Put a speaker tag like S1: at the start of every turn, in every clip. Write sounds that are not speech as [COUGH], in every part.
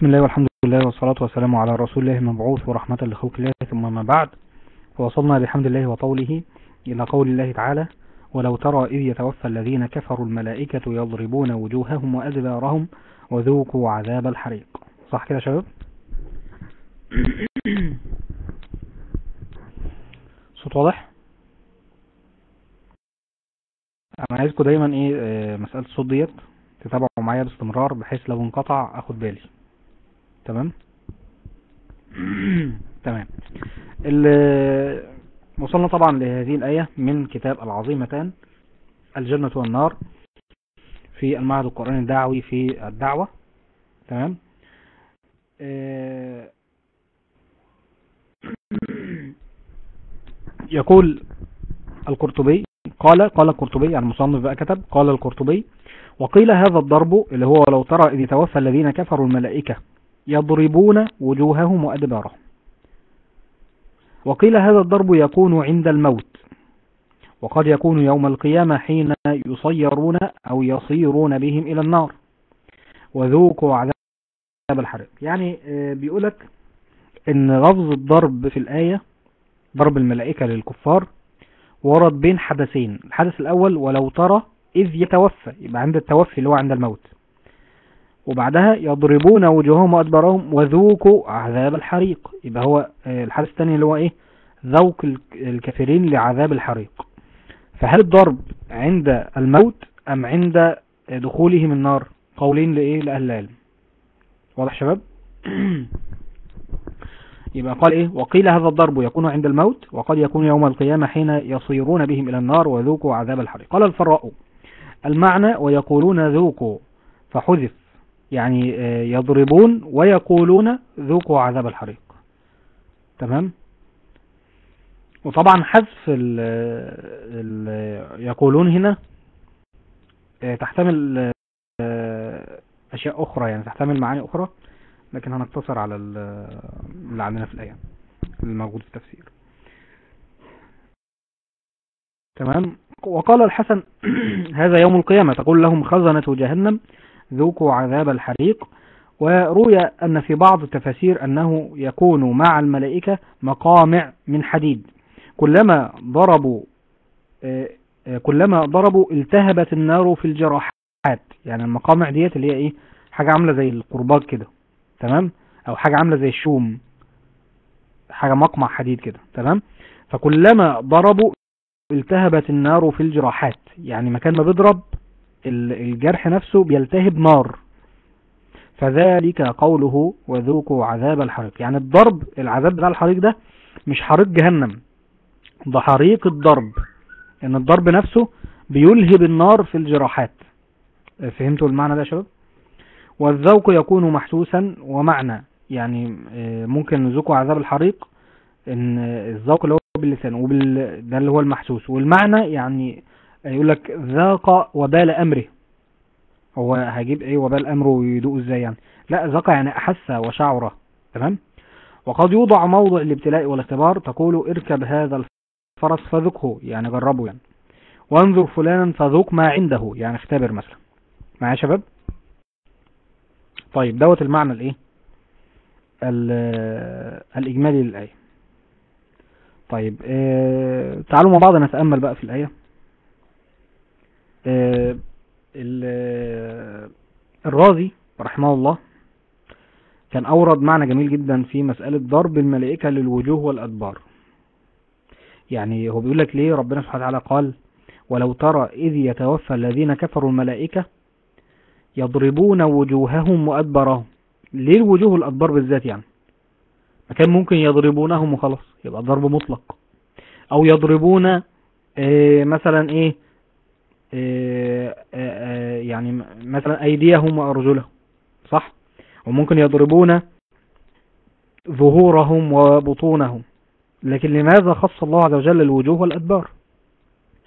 S1: بسم الله والحمد لله والصلاة والسلام على رسول الله المبعوث ورحمة لخلق الله ثم ما بعد. ووصلنا بحمد الله وطوله إلى قول الله تعالى ولو ترى إذ يتوفى الذين كفروا الملائكة يضربون وجوههم وأدبارهم وذوقوا عذاب الحريق. صح كده شباب؟ [CLEARS THROAT] صوت واضح؟ أنا عايزكم دايما إيه آه، مسألة الصوت ديت تتابعوا معايا باستمرار بحيث لو انقطع أخد بالي. تمام؟ [CLEARS THROAT] تمام. وصلنا طبعا لهذه الآية من كتاب العظيمتان الجنة والنار في المعهد القرآني الدعوي في الدعوة. تمام؟ آه، [CLEARS THROAT] يقول القرطبي قال قال القرطبي يعني مصنف بقى كتب قال القرطبي وقيل هذا الضرب اللي هو لو ترى إذ توفى الذين كفروا الملائكة يضربون وجوههم وأدبارهم. وقيل هذا الضرب يكون عند الموت. وقد يكون يوم القيامة حين يصيرون أو يصيرون بهم إلى النار. وذوقوا عذاب الحرق يعني آه، بيقولك إن لفظ الضرب في الآية ضرب الملائكة للكفار ورد بين حدثين. الحدث الأول ولو ترى إذ يتوفى. يبقى عند التوفي اللي هو عند الموت. وبعدها يضربون وجوههم وأدبارهم وذوقوا عذاب الحريق. يبقى هو الحدث الثاني اللي هو إيه؟ ذوق الكافرين لعذاب الحريق. فهل الضرب عند الموت أم عند دخولهم النار؟ قولين لإيه؟ لأهل العلم. واضح شباب؟ [CLEARS THROAT] يبقى قال إيه؟ وقيل هذا الضرب يكون عند الموت وقد يكون يوم القيامة حين يصيرون بهم إلى النار وذوقوا عذاب الحريق. قال الفراء المعنى ويقولون ذوقوا. فحذف يعني آه، يضربون ويقولون ذوقوا عذاب الحريق. تمام؟ وطبعا حذف ال ال يقولون هنا آه، تحتمل آه، أشياء أخرى يعني تحتمل معاني أخرى لكن هنقتصر على اللي عندنا في الايه الموجود في التفسير. تمام؟ وقال الحسن [CLEARS THROAT] هذا يوم القيامة تقول لهم خزنة جهنم ذوقوا عذاب الحريق. وروي أن في بعض التفاسير أنه يكون مع الملائكة مقامع من حديد. كلما ضربوا آه، آه، كلما ضربوا التهبت النار في الجراحات. يعني المقامع ديت اللي هي إيه؟ حاجة عاملة زي القرباج كده. تمام؟ أو حاجة عاملة زي الشوم. حاجة مقمع حديد كده. تمام؟ فكلما ضربوا التهبت النار في الجراحات. يعني مكان ما بيضرب الجرح نفسه بيلتهب نار. فذلك قوله وذوقوا عذاب الحريق. يعني الضرب العذاب بتاع الحريق ده مش حريق جهنم ده حريق الضرب. إن الضرب نفسه بيلهب النار في الجراحات. فهمتوا المعنى ده يا شباب؟ والذوق يكون محسوسا ومعنى. يعني آه، ممكن نذوقوا عذاب الحريق إن الذوق اللي هو باللسان وبال ده اللي هو المحسوس. والمعنى يعني يعني يقول لك ذاق وبال أمره. هو هجيب إيه وبال أمره ويدوق إزاي يعني؟ لا ذاق يعني أحس وشعر. تمام؟ وقد يوضع موضع الابتلاء والاختبار تقول اركب هذا الفرس فذقه. يعني جربه يعني. وانظر فلانا فذوق ما عنده. يعني اختبر مثلا. معايا يا شباب؟ طيب دوت المعنى الإيه؟ الإجمالي للآية. طيب آه، تعالوا مع بعض نتأمل بقى في الآية. آه، آه، الرازي رحمه الله كان أورد معنى جميل جدا في مسألة ضرب الملائكة للوجوه والأدبار. يعني هو بيقول لك ليه ربنا سبحانه وتعالى قال ولو ترى إذ يتوفى الذين كفروا الملائكة يضربون وجوههم وأدبارهم. ليه الوجوه والأدبار بالذات يعني؟ ما كان ممكن يضربونهم وخلاص يبقى ضرب مطلق. أو يضربون آه، مثلا إيه؟ آه، آه، يعني مثلا أيديهم وأرجلهم صح؟ وممكن يضربون ظهورهم وبطونهم. لكن لماذا خص الله عز وجل الوجوه والأدبار؟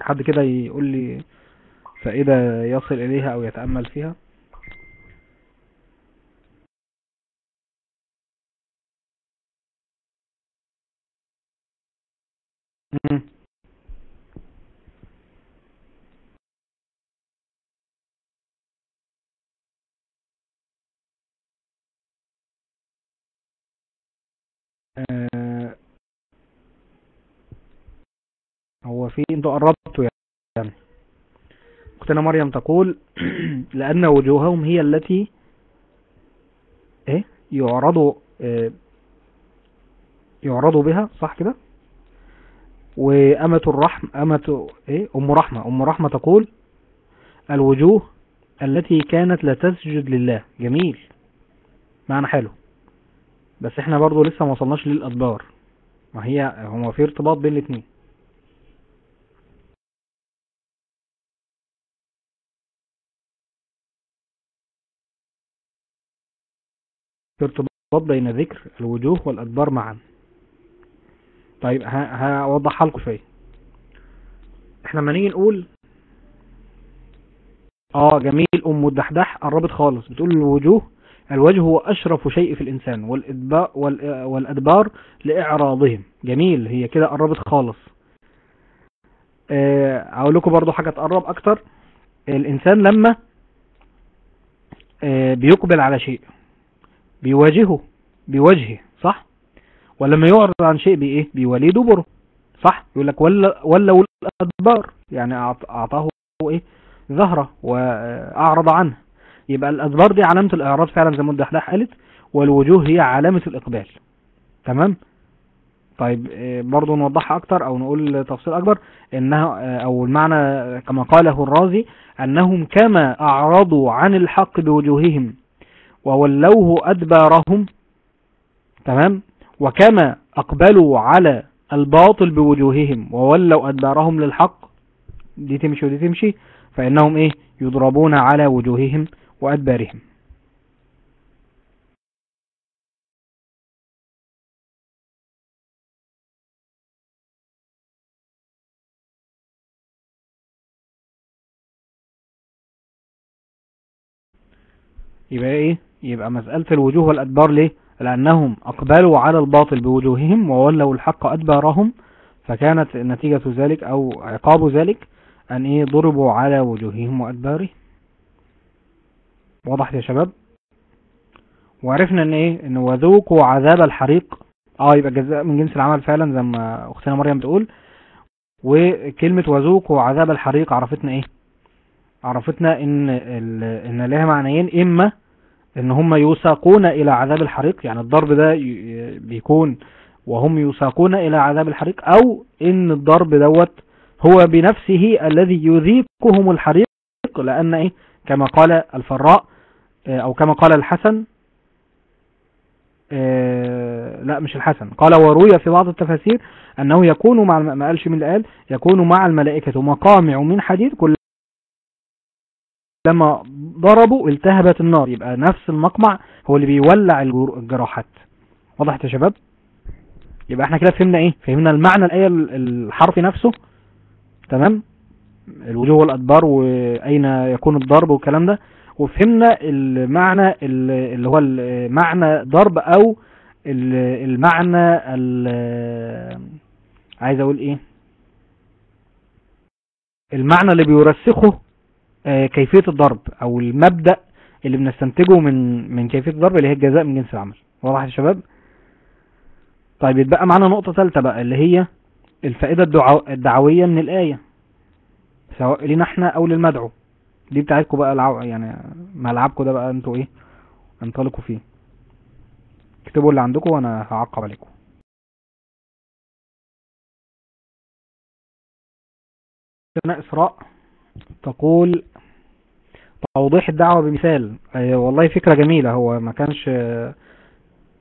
S1: حد كده يقول لي فإذا يصل إليها أو يتأمل فيها؟ Mm-hmm. وفي أنتوا قربتوا يعني أختنا مريم تقول [CLEARS THROAT] لأن وجوههم هي التي إيه؟ يعرضوا إيه يعرضوا بها صح كده؟ وأمة الرحم أمة إيه؟ أم رحمة. أم رحمة تقول الوجوه التي كانت لا تسجد لله. جميل. معنى حلو. بس إحنا برضو لسه ما وصلناش للأدبار. ما هي هو في ارتباط بين الاثنين ارتباط بين ذكر الوجوه والأدبار معا. طيب هوضحها لكم شوية. إحنا لما نيجي نقول آه جميل أم الدحدح قربت خالص. بتقول الوجوه الوجه هو أشرف شيء في الإنسان والادبار والأدبار لإعراضهم. جميل هي كده قربت خالص. آه، أقول لكم برضو حاجة تقرب أكتر. الإنسان لما آه، بيقبل على شيء. بيواجهه بوجهه صح؟ ولما يعرض عن شيء بإيه؟ بيوليه دبره صح؟ يقول لك ولا ولا الأدبار. يعني أعطاه إيه؟ زهرة وأعرض عنه. يبقى الأدبار دي علامة الإعراض فعلا زي ما الدحلاح قالت والوجوه هي علامة الإقبال. تمام؟ طيب آه، برضه نوضحها أكتر أو نقول تفصيل أكبر. إنها آه، أو المعنى كما قاله الرازي أنهم كما أعرضوا عن الحق بوجوههم. وولوه أدبارهم. تمام؟ وكما أقبلوا على الباطل بوجوههم وولوا أدبارهم للحق. دي تمشي ودي تمشي. فإنهم إيه؟ يضربون على وجوههم وأدبارهم. يبقى إيه؟ يبقى مسألة الوجوه والأدبار ليه؟ لأنهم أقبلوا على الباطل بوجوههم وولوا الحق أدبارهم فكانت نتيجة ذلك أو عقاب ذلك أن إيه؟ ضربوا على وجوههم وأدبارهم. وضحت يا شباب؟ وعرفنا إن إيه؟ إن وذوقوا عذاب الحريق. آه يبقى جزاء من جنس العمل فعلا زي ما أختنا مريم بتقول. وكلمة وذوقوا عذاب الحريق عرفتنا إيه؟ عرفتنا إن إن لها معنيين إما إن هم يساقون إلى عذاب الحريق يعني الضرب ده بيكون وهم يساقون إلى عذاب الحريق أو إن الضرب دوت هو بنفسه الذي يذيقهم الحريق لأن إيه؟ كما قال الفراء آه، أو كما قال الحسن آه، لا مش الحسن قال وروي في بعض التفاسير أنه يكون مع ما قالش من اللي قال؟ يكون مع الملائكة مقامع من حديد كل لما ضربوا التهبت النار. يبقى نفس المقمع هو اللي بيولع الجراحات. وضحت يا شباب؟ يبقى إحنا كده فهمنا إيه؟ فهمنا المعنى الآية الحرفي نفسه. تمام؟ الوجوه والأدبار وأين يكون الضرب والكلام ده. وفهمنا المعنى اللي هو معنى ضرب أو المعنى عايز أقول إيه؟ المعنى اللي بيرسخه آه، كيفية الضرب أو المبدأ اللي بنستنتجه من من كيفية الضرب اللي هي الجزاء من جنس العمل. واضح يا شباب؟ طيب يتبقى معانا نقطة ثالثة بقى اللي هي الفائدة الدعوية من الآية. سواء لينا إحنا أو للمدعو. دي بتاعتكم بقى العو... يعني ملعبكم ده بقى أنتوا إيه؟ انطلقوا فيه. اكتبوا اللي عندكم وأنا هعقب عليكم. ثناء إسراء. تقول توضيح الدعوة بمثال. والله فكرة جميلة. هو ما كانش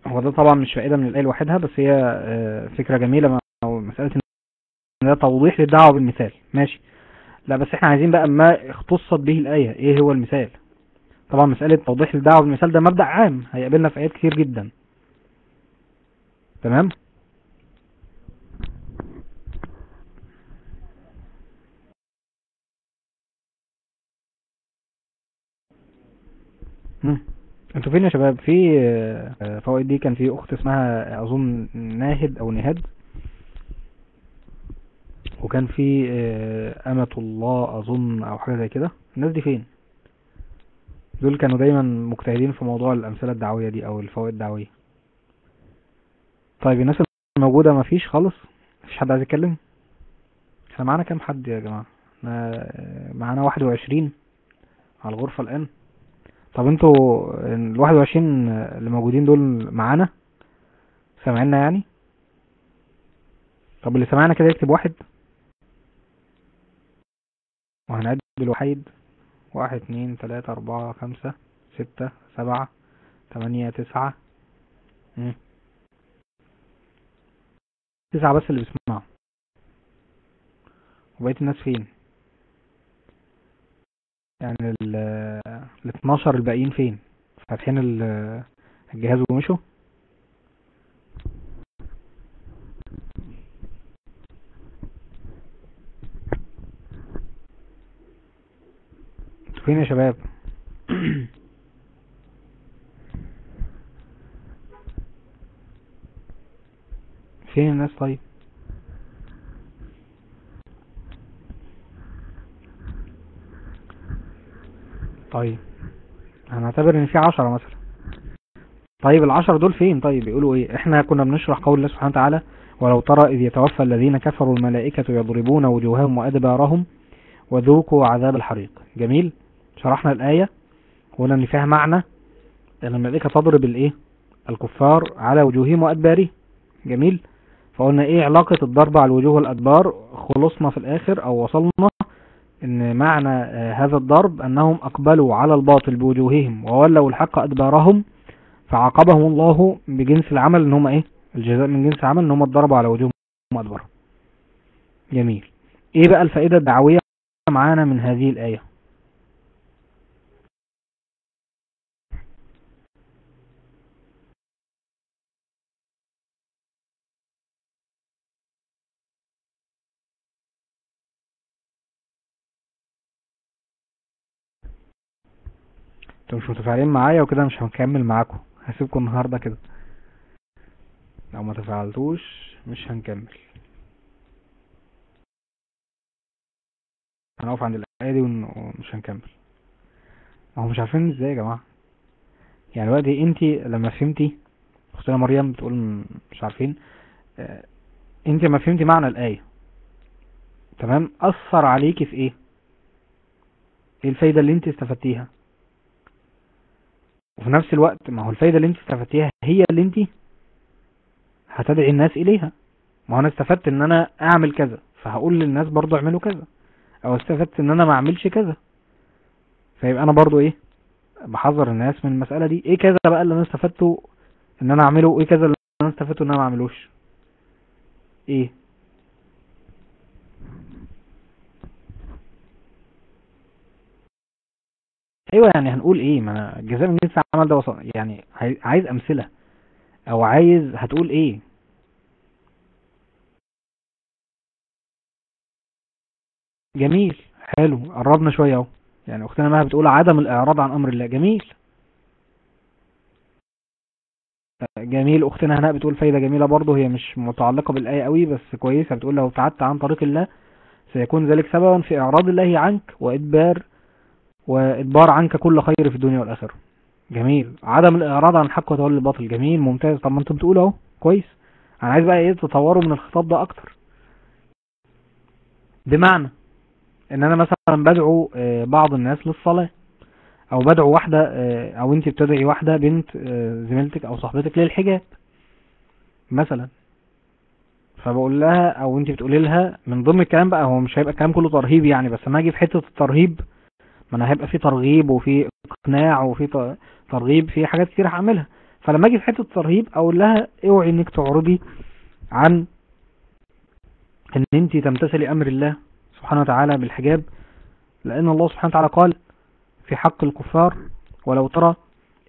S1: هو ده طبعا مش فائدة من الآية لوحدها بس هي آه، فكرة جميلة. مسألة إن ده توضيح للدعوة بالمثال. ماشي. لا بس إحنا عايزين بقى ما اختصت به الآية. إيه هو المثال؟ طبعا مسألة توضيح للدعوة بالمثال ده مبدأ عام هيقابلنا في آيات كتير جدا. تمام؟ أنتوا فين يا شباب؟ في آه، آه، فوائد دي كان في أخت اسمها اظن ناهد أو نهاد. وكان في آه، أمة الله أظن أو حاجة زي كده. الناس دي فين؟ دول كانوا دايما مجتهدين في موضوع الأمثلة الدعوية دي أو الفوائد الدعوية. طيب الناس الموجودة مفيش خالص؟ مفيش حد عايز يتكلم؟ إحنا معانا كام حد يا جماعة؟ معانا واحد وعشرين على الغرفة الآن. طب أنتوا الواحد وعشرين اللي موجودين دول معانا؟ سامعنا يعني؟ طب اللي سامعنا كده يكتب واحد. وهنعد الوحيد. واحد اتنين تلاتة أربعة خمسة ستة سبعة تمانية تسعة. مم. تسعة بس اللي بيسمعوا. وبقية الناس فين؟ يعني ال ال 12 الباقيين فين؟ فاتحين ال- الجهاز ومشوا؟ فين يا شباب؟ [CLEARS THROAT] فين الناس طيب؟ طيب. هنعتبر إن في عشرة مثلا. طيب العشرة دول فين؟ طيب بيقولوا إيه؟ إحنا كنا بنشرح قول الله سبحانه وتعالى ولو ترى إذ يتوفى الذين كفروا الملائكة يضربون وجوههم وأدبارهم وذوقوا عذاب الحريق. جميل. شرحنا الآية. وقلنا إن فيها معنى إن الملائكة تضرب الإيه؟ الكفار على وجوههم وأدبارهم. جميل. فقلنا إيه علاقة الضرب على الوجوه والأدبار؟ خلصنا في الآخر أو وصلنا إن معنى آه، هذا الضرب أنهم أقبلوا على الباطل بوجوههم وولوا الحق أدبارهم فعاقبهم الله بجنس العمل إن هم إيه؟ الجزاء من جنس العمل إن هم اتضربوا على وجوههم. ادبارهم جميل. إيه بقى الفائدة الدعوية معانا من هذه الآية؟ أنتوا مش متفاعلين معايا وكده مش هنكمل معاكم. هسيبكم النهارده كده. لو ما تفعلتوش مش هنكمل. هنقف عند الايه دي ومش هنكمل. ما هو مش عارفين إزاي يا جماعة. يعني دلوقتي انت لما فهمتي أختنا مريم بتقول مش عارفين آه، انت لما فهمتي معنى الآية تمام أثر عليكي في إيه؟ إيه الفايدة اللي انت استفدتيها؟ وفي نفس الوقت ما هو الفايدة اللي انت استفدتيها هي اللي انت هتدعي الناس إليها. ما هو أنا استفدت إن أنا أعمل كذا فهقول للناس برضو اعملوا كذا. أو استفدت إن أنا ما أعملش كذا. فيبقى أنا برضو إيه بحذر الناس من المسألة دي. إيه كذا بقى اللي أنا استفدته إن أنا أعمله؟ إيه كذا اللي أنا استفدته إن أنا ما أعملوش؟ إيه؟ أيوه يعني هنقول إيه؟ ما أنا الجزاء من جنس العمل ده وصل يعني عايز أمثلة. أو عايز هتقول إيه؟ جميل حلو قربنا شوية أهو. يعني أختنا مها بتقول عدم الإعراض عن أمر الله. جميل. جميل أختنا هناء بتقول فايدة جميلة برضه. هي مش متعلقة بالآية قوي بس كويسة. بتقول لو ابتعدت عن طريق الله سيكون ذلك سببا في إعراض الله عنك وإدبار وإدبار عنك كل خير في الدنيا والآخرة. جميل. عدم الإعراض عن الحق وتولي الباطل جميل ممتاز. طب ما أنتم بتقولوا اهو. كويس. أنا عايز بقى إيه تطوروا من الخطاب ده أكتر. بمعنى إن أنا مثلا بدعو آه، بعض الناس للصلاة. أو بدعو واحدة آه، أو أنت بتدعي واحدة بنت آه، زميلتك أو صاحبتك للحجاب. مثلا. فبقول لها أو انت بتقولي لها من ضمن الكلام بقى هو مش هيبقى الكلام كله ترهيب يعني بس أنا أجي في حتة الترهيب ما أنا هيبقى في ترغيب وفي إقناع وفي ترغيب في حاجات كتير هعملها. فلما أجي في حتة الترهيب أقول لها أوعي إنك تعرضي عن إن أنت تمتثلي أمر الله سبحانه وتعالى بالحجاب لأن الله سبحانه وتعالى قال في حق الكفار ولو ترى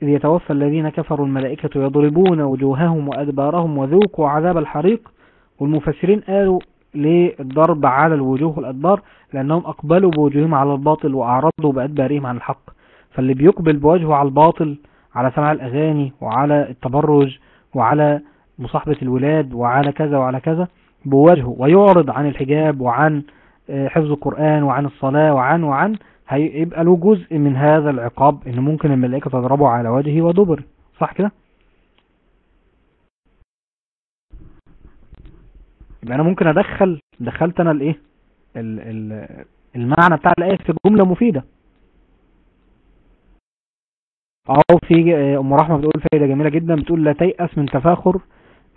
S1: إذ يتوفى الذين كفروا الملائكة يضربون وجوههم وأدبارهم وذوقوا عذاب الحريق والمفسرين قالوا للضرب على الوجوه والأدبار لأنهم أقبلوا بوجوههم على الباطل وأعرضوا بأدبارهم عن الحق. فاللي بيقبل بوجهه على الباطل على سماع الأغاني وعلى التبرج وعلى مصاحبة الولاد وعلى كذا وعلى كذا بوجهه. ويعرض عن الحجاب وعن آه، حفظ القرآن وعن الصلاة وعن وعن هيبقى له جزء من هذا العقاب إن ممكن الملائكة تضربه على وجهه ودبر صح كده؟ يبقى أنا ممكن أدخل دخلت أنا الإيه؟ المعنى بتاع الآية في جملة مفيدة. أو في أم رحمة بتقول فايدة جميلة جدا بتقول لا تيأس من تفاخر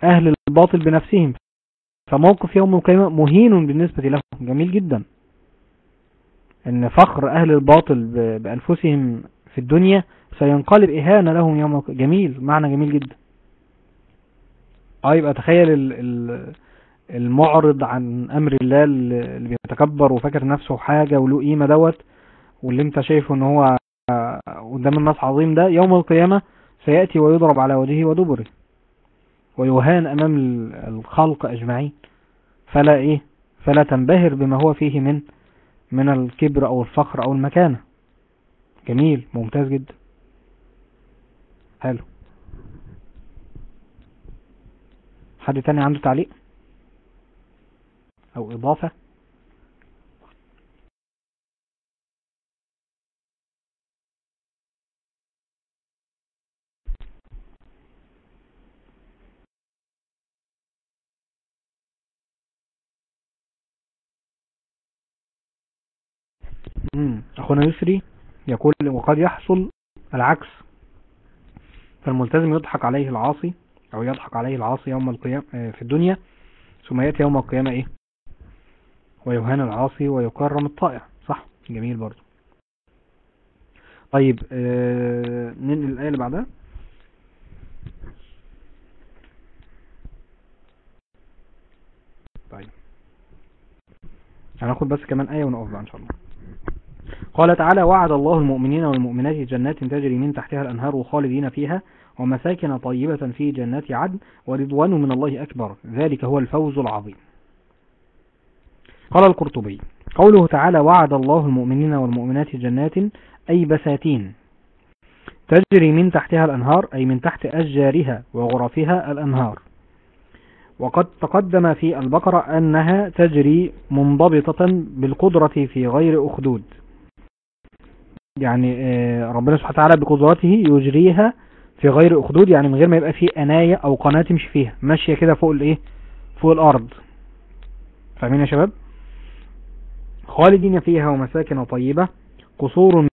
S1: أهل الباطل بنفسهم. فموقف يوم القيامة مهين بالنسبة لهم. جميل جدا. إن فخر أهل الباطل بأنفسهم في الدنيا سينقلب إهانة لهم يوم جميل معنى جميل جدا. أه يبقى تخيل ال ال المعرض عن أمر الله اللي بيتكبر وفاكر نفسه حاجة وله قيمة دوت واللي انت شايفه إن هو قدام الناس عظيم ده يوم القيامة سيأتي ويضرب على وجهه ودبره ويهان أمام الخلق أجمعين. فلا إيه فلا تنبهر بما هو فيه من من الكبر أو الفخر أو المكانة. جميل ممتاز جدا. حلو. حد تاني عنده تعليق؟ أو إضافة. أخونا يسري يقول وقد يحصل العكس. فالملتزم يضحك عليه العاصي أو يضحك عليه العاصي يوم القيامة آه، في الدنيا ثم يأتي يوم القيامة إيه؟ ويهان العاصي ويكرم الطائع صح جميل برضو. طيب آه ننقل الآية اللي بعدها. طيب. هناخد بس كمان آية ونقف بقى إن شاء الله. قال تعالى وعد الله المؤمنين والمؤمنات جنات تجري من تحتها الأنهار خالدين فيها ومساكن طيبة في جنات عدن ورضوان من الله أكبر. ذلك هو الفوز العظيم. قال القرطبي قوله تعالى وعد الله المؤمنين والمؤمنات جنات أي بساتين تجري من تحتها الأنهار أي من تحت أشجارها وغرفها الأنهار. وقد تقدم في البقرة أنها تجري منضبطة بالقدرة في غير أخدود. يعني آه، ربنا سبحانه وتعالى بقدرته يجريها في غير أخدود يعني من غير ما يبقى فيه أناية أو قناة تمشي فيها ماشية كده فوق الإيه؟ فوق الأرض. فاهمين يا شباب؟ خالدين فيها ومساكن طيبة. قصور